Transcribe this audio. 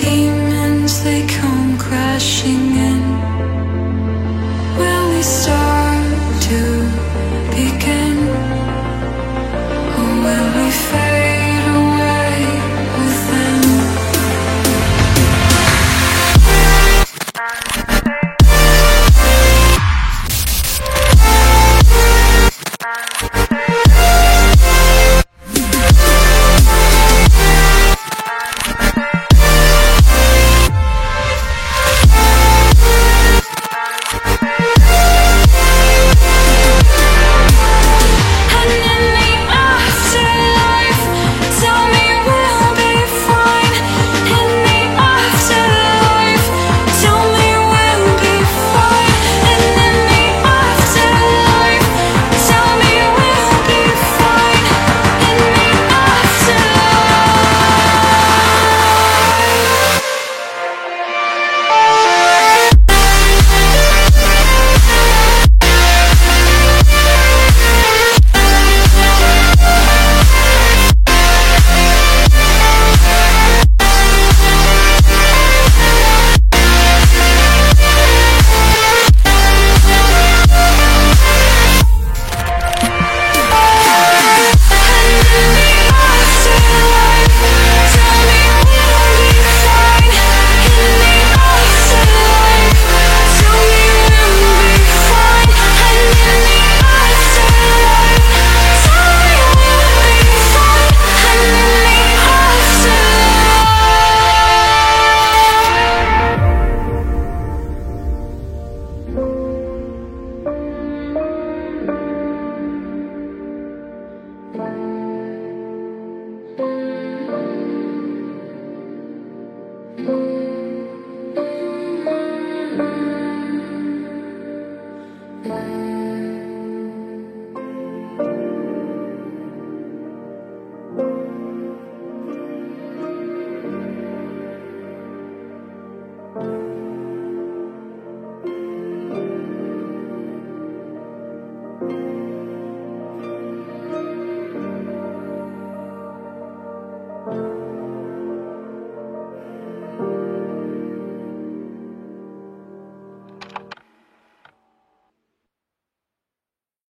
demons they come crashing in, will we start?